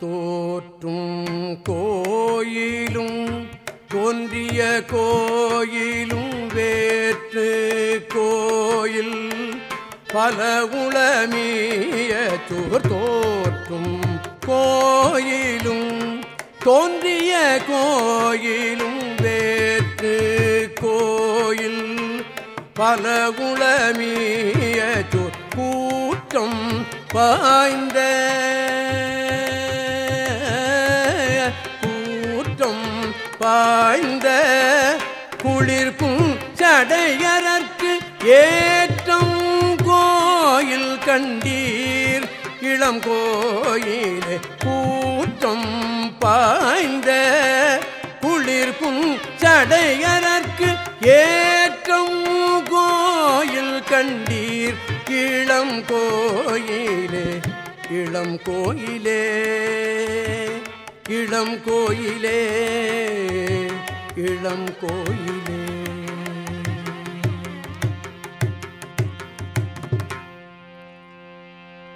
தோற்றும் கோயிலும் தோன்றிய கோயிலும் வேற்று கோயில் பல உளமிய தூர் தோற்றும் கோயிலும் தோன்றிய கோயிலும் வேற்று கோயில் பல உளமிய கூட்டம் பாய்ந்த கூற்றம் பாய்ந்த குளிர்க்கும் சடையரற்கு ஏற்றம் கோயில் கண்டீர். இளம் கோயில் கூற்றம் பாய்ந்த குளிர்க்கும் சடையரற்கு ஏற்றம் கோயில் கண்டீர். இளம் கோயிலே இளம் கோயிலே. இளம் கோயிலே இளம் கோயிலே.